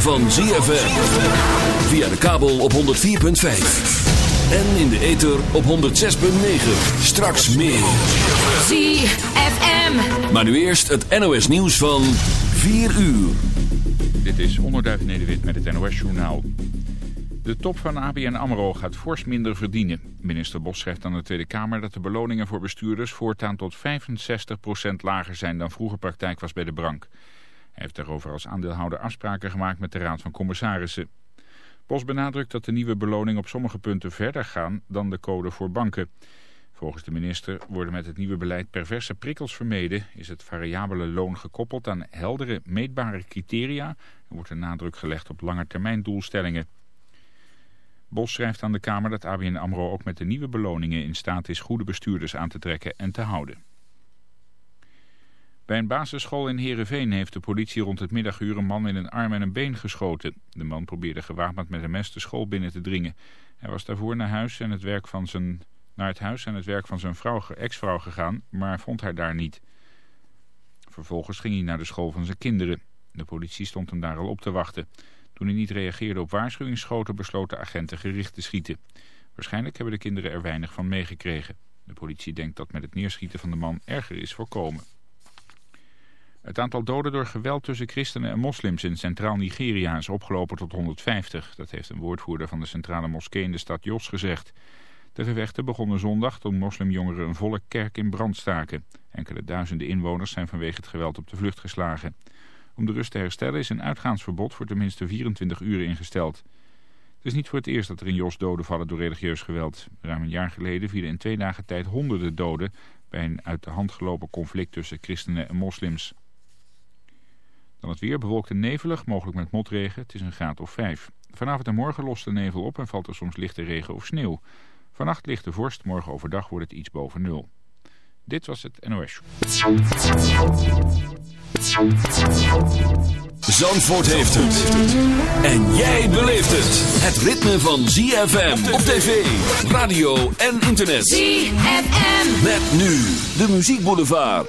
van ZFM. Via de kabel op 104.5. En in de ether op 106.9. Straks meer. ZFM. Maar nu eerst het NOS nieuws van 4 uur. Dit is Onderduif Nederwit met het NOS-journaal. De top van ABN AMRO gaat fors minder verdienen. Minister Bos schrijft aan de Tweede Kamer dat de beloningen voor bestuurders voortaan tot 65% lager zijn dan vroeger praktijk was bij de brank. Hij heeft daarover als aandeelhouder afspraken gemaakt met de Raad van Commissarissen. Bos benadrukt dat de nieuwe beloningen op sommige punten verder gaan dan de code voor banken. Volgens de minister worden met het nieuwe beleid perverse prikkels vermeden, is het variabele loon gekoppeld aan heldere, meetbare criteria en wordt er nadruk gelegd op langetermijndoelstellingen. Bos schrijft aan de Kamer dat ABN AMRO ook met de nieuwe beloningen in staat is goede bestuurders aan te trekken en te houden. Bij een basisschool in Heerenveen heeft de politie rond het middaguur een man in een arm en een been geschoten. De man probeerde gewapend met een mes de school binnen te dringen. Hij was daarvoor naar, huis en het werk van zijn, naar het huis en het werk van zijn ex-vrouw gegaan, maar vond haar daar niet. Vervolgens ging hij naar de school van zijn kinderen. De politie stond hem daar al op te wachten. Toen hij niet reageerde op waarschuwingsschoten besloten agenten gericht te schieten. Waarschijnlijk hebben de kinderen er weinig van meegekregen. De politie denkt dat met het neerschieten van de man erger is voorkomen. Het aantal doden door geweld tussen christenen en moslims in centraal Nigeria is opgelopen tot 150. Dat heeft een woordvoerder van de centrale moskee in de stad Jos gezegd. De gevechten begonnen zondag toen moslimjongeren een volle kerk in brand staken. Enkele duizenden inwoners zijn vanwege het geweld op de vlucht geslagen. Om de rust te herstellen is een uitgaansverbod voor tenminste 24 uur ingesteld. Het is niet voor het eerst dat er in Jos doden vallen door religieus geweld. Ruim een jaar geleden vielen in twee dagen tijd honderden doden... bij een uit de hand gelopen conflict tussen christenen en moslims. Dan het weer bewolkt en nevelig, mogelijk met motregen. Het is een graad of 5. Vanavond en morgen lost de nevel op en valt er soms lichte regen of sneeuw. Vannacht ligt de vorst, morgen overdag wordt het iets boven nul. Dit was het NOS. Zandvoort heeft het. En jij beleeft het. Het ritme van ZFM op tv, radio en internet. ZFM. Met nu de muziekboulevard.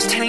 just hang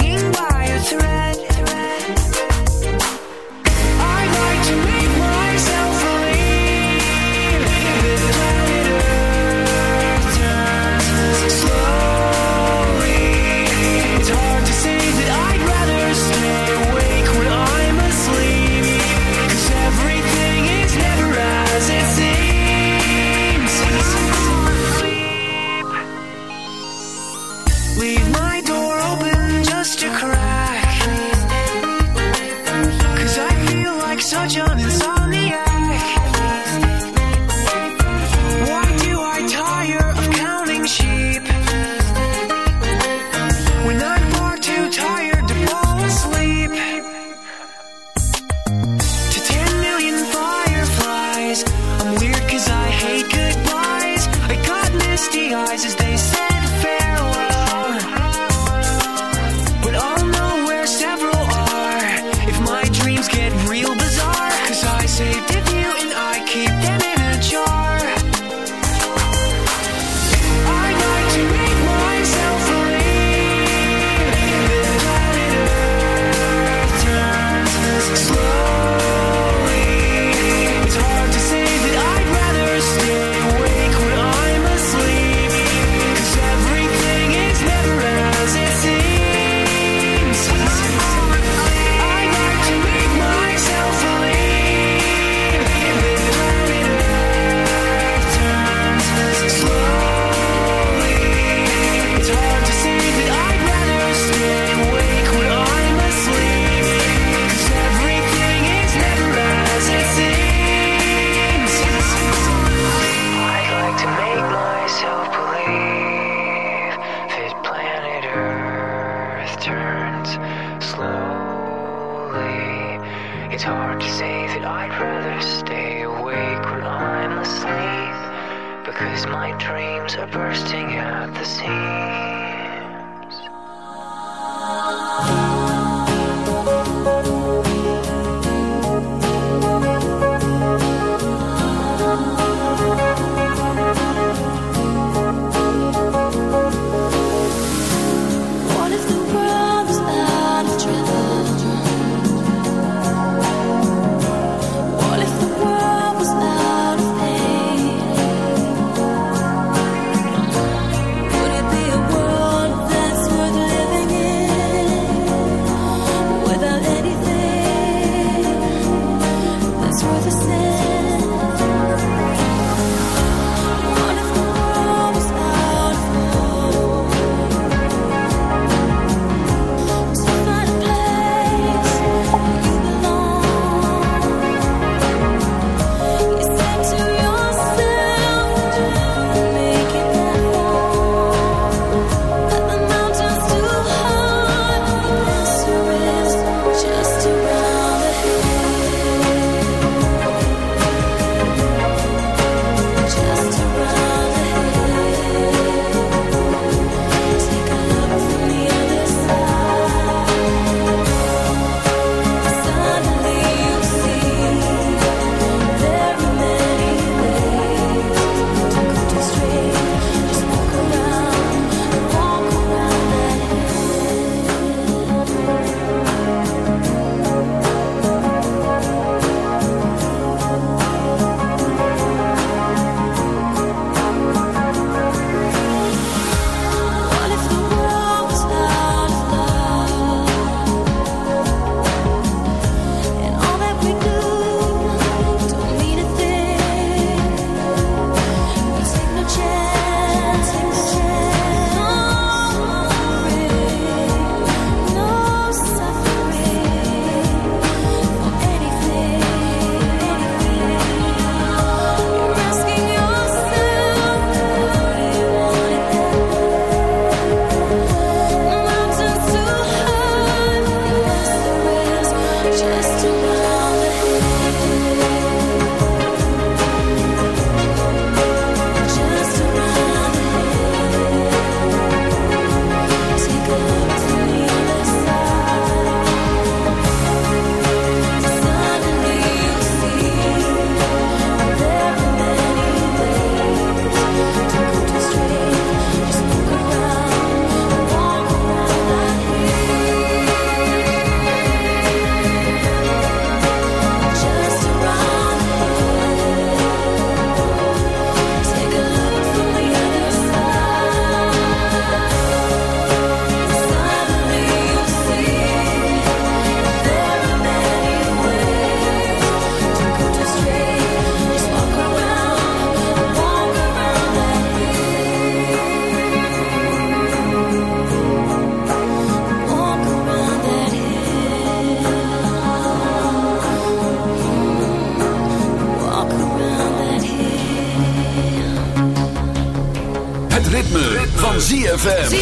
ZFM.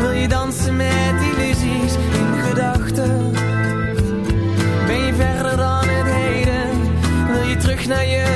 wil je dansen met illusies in gedachten. Ben je verder dan het heden, wil je terug naar je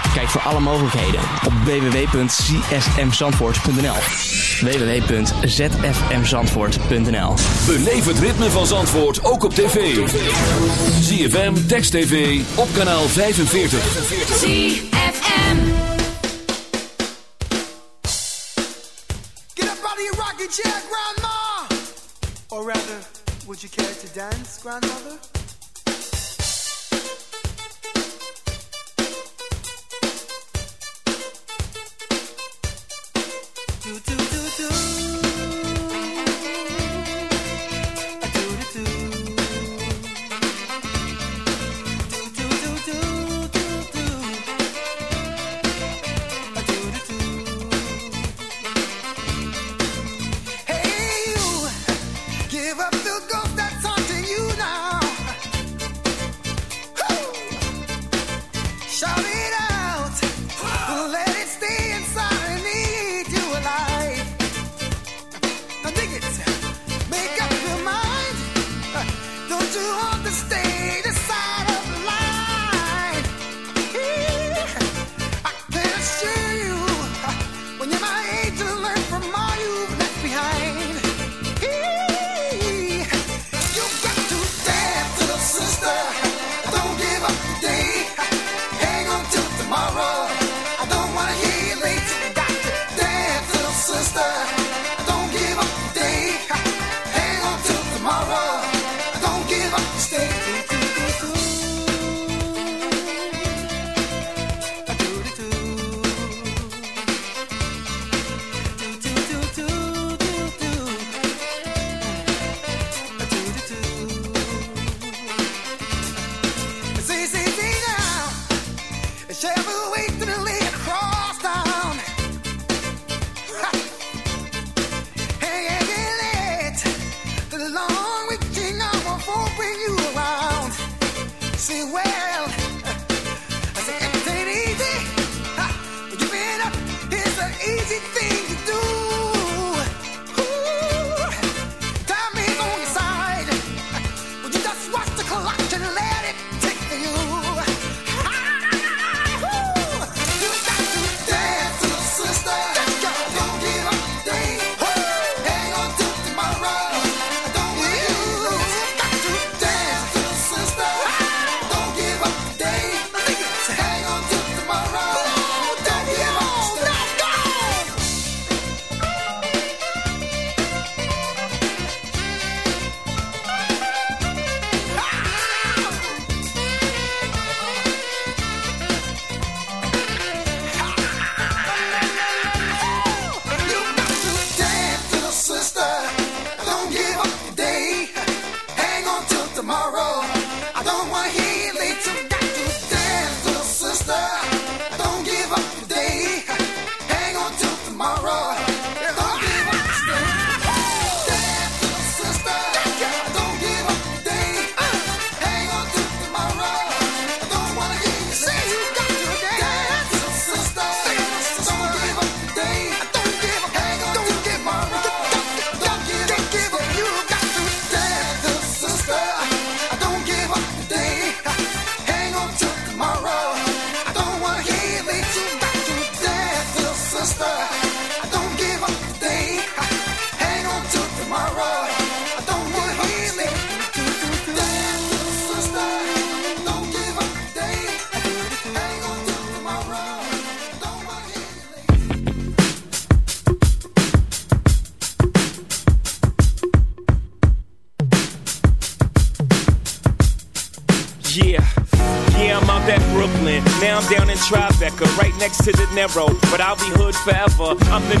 Kijk voor alle mogelijkheden op www.csmzandvoort.nl www.zfmzandvoort.nl Beleef het ritme van Zandvoort ook op tv. ZFM, Text TV, op kanaal 45. ZFM Get up out of your rocking chair, grandma! Or rather, would you care to dance, grandmother? I'll be hood forever. I'm the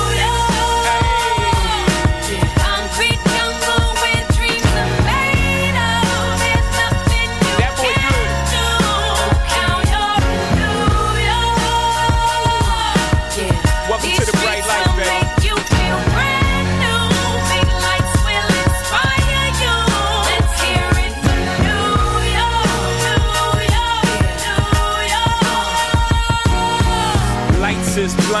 this blind.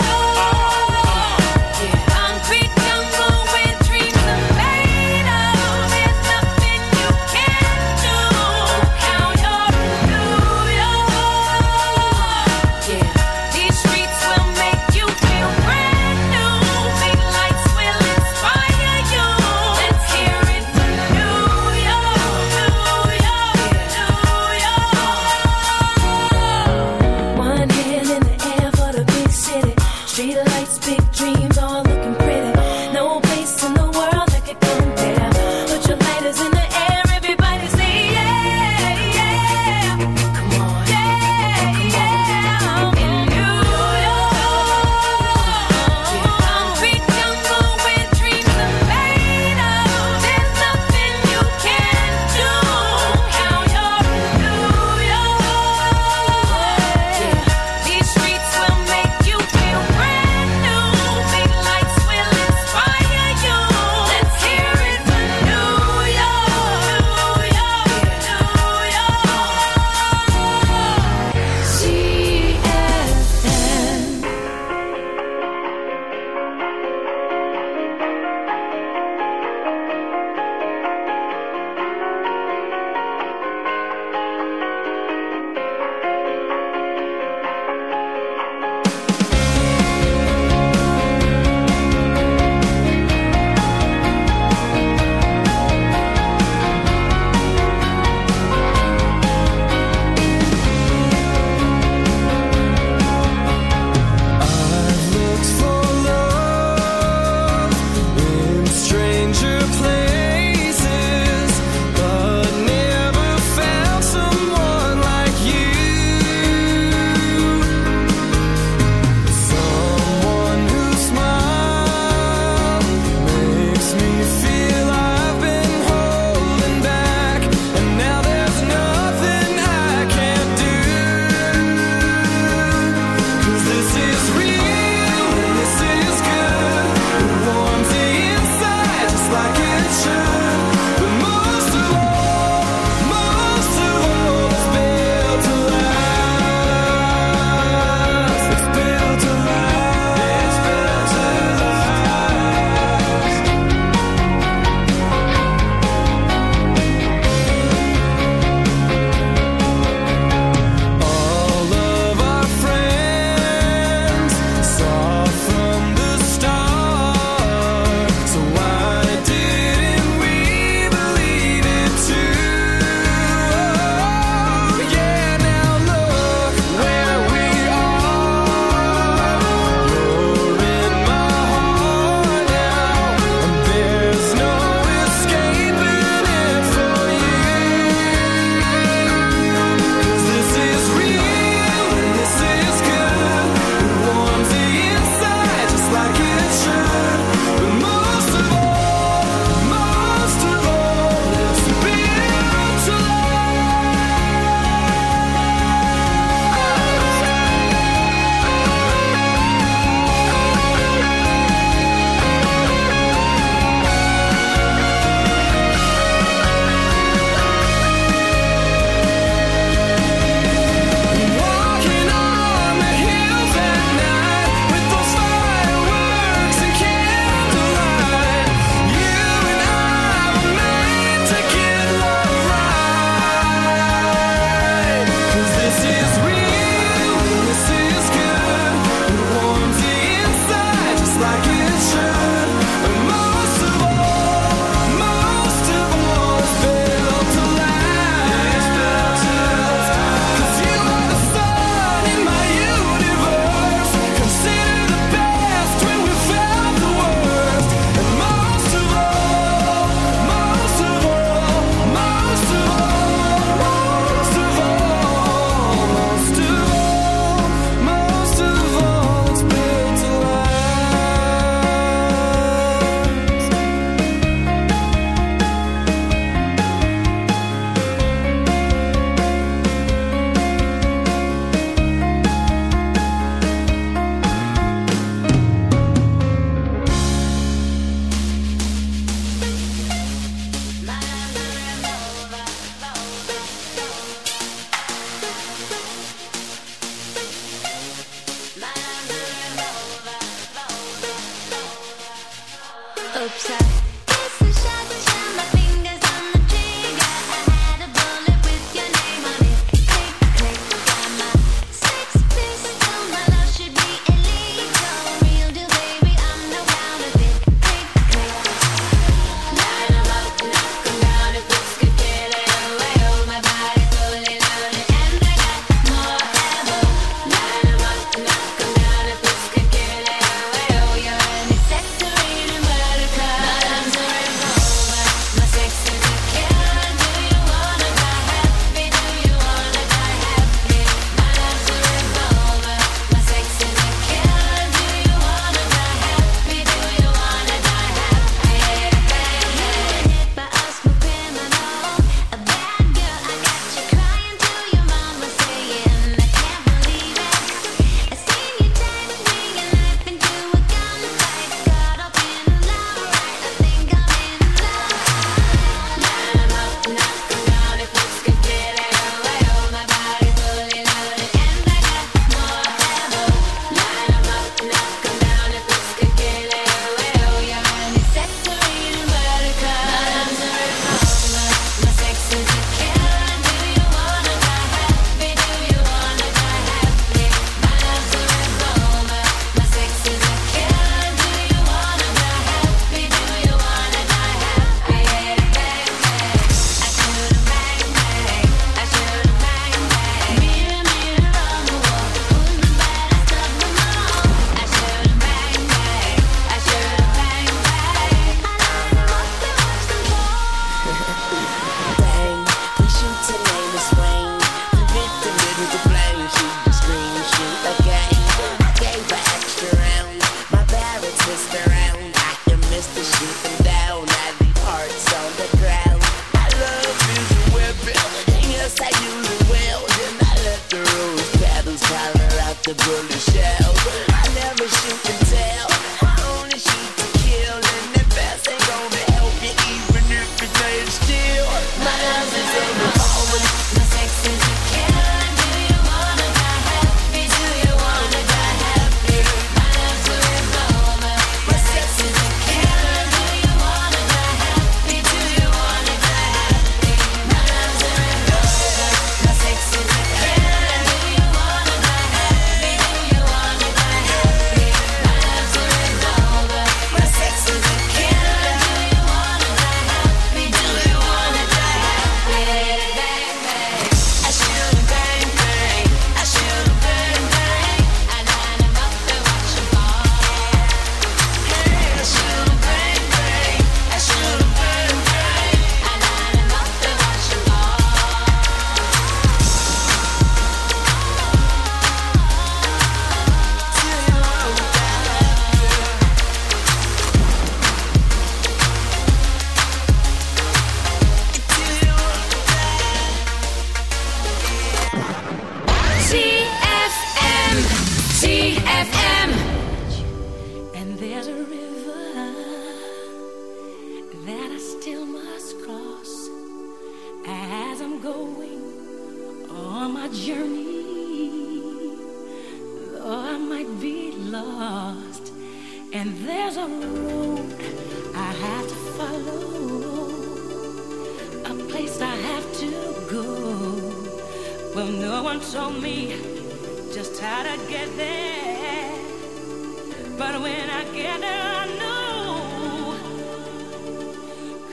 But when I get there, I know.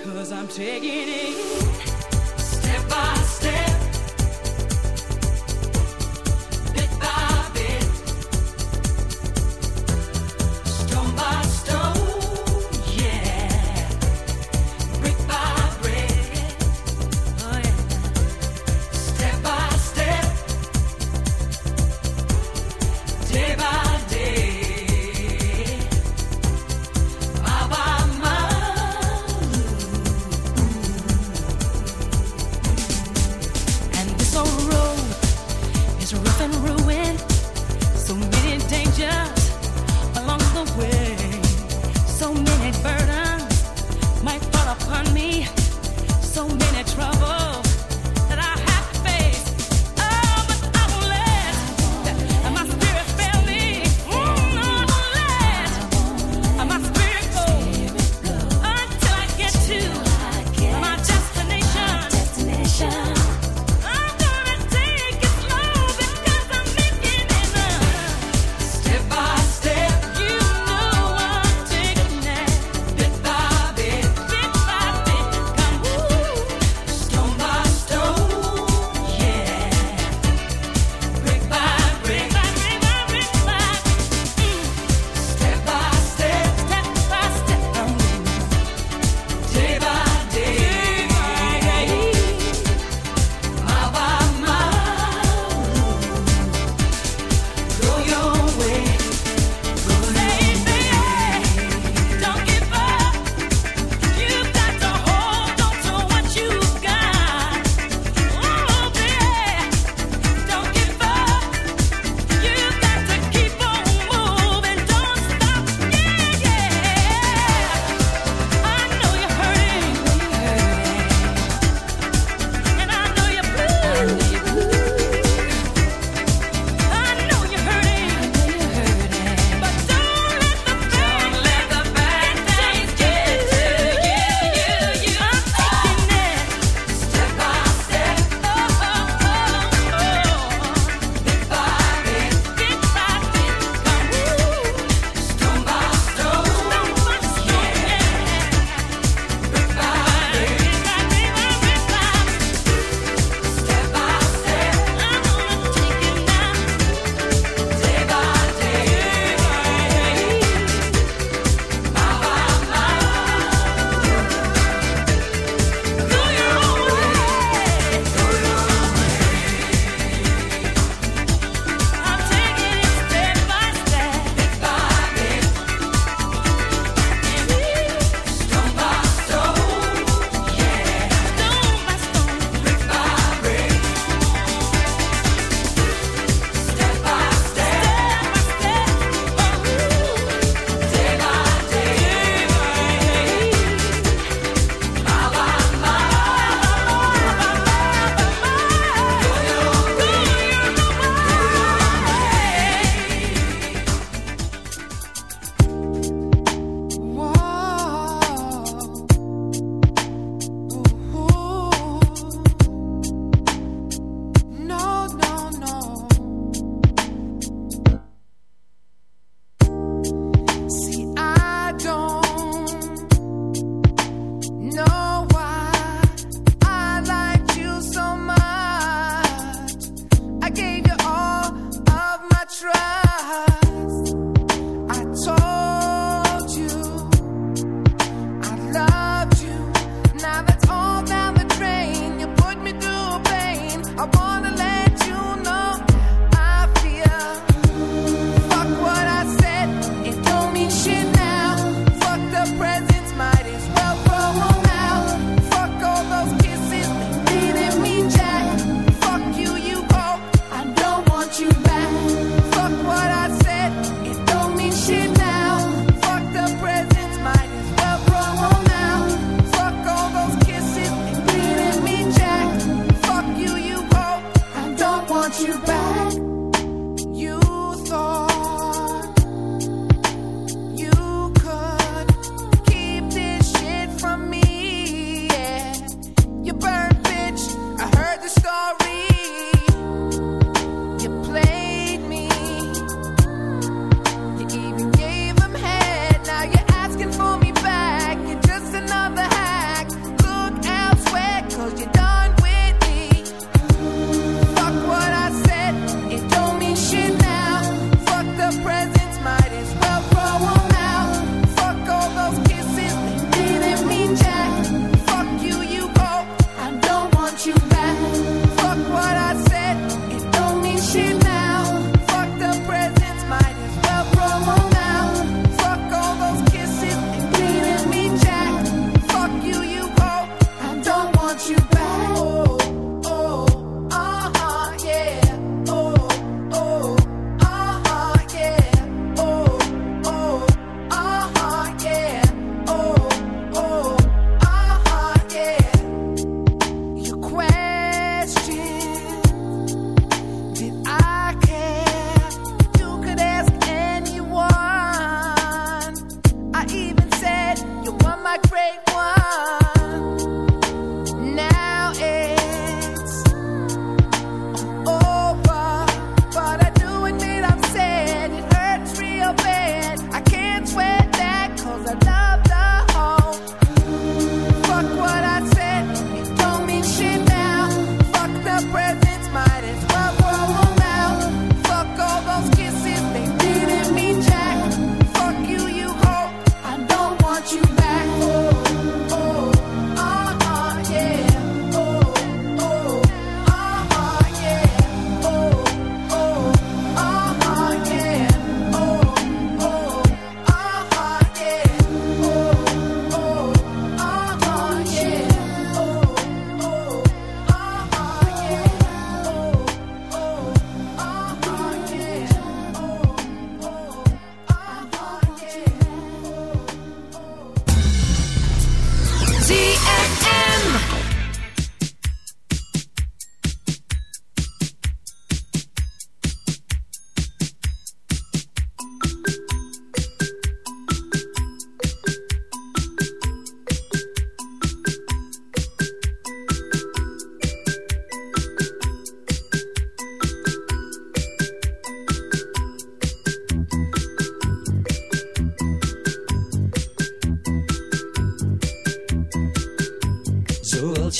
Cause I'm taking it step by step.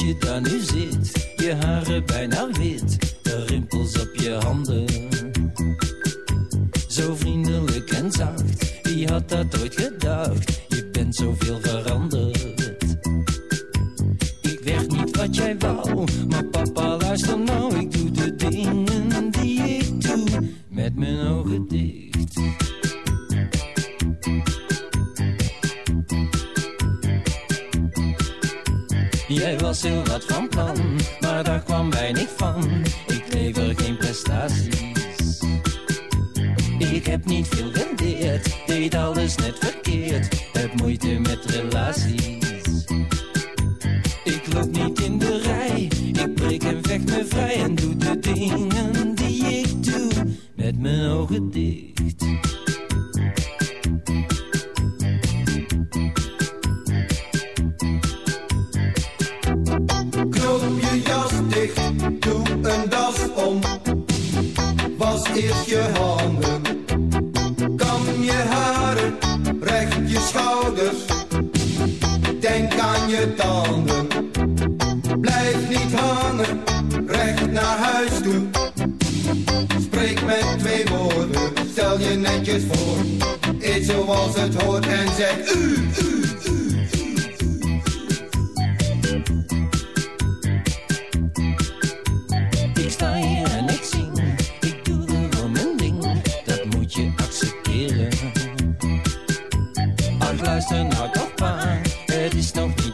je daar nu zit. Je haren bijna wit, de rimpels op je handen. Zo vriendelijk en zacht, wie had dat ooit gedacht? Je bent zoveel veranderd. Ik werd niet wat jij wou, maar papa luister nou van plan, maar daar kwam weinig van. Ik lever geen prestaties. Ik heb niet veel rendeerd, deed alles net verkeerd. Heb moeite met relaties.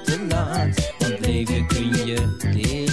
Te laat, Want leven kun je leren.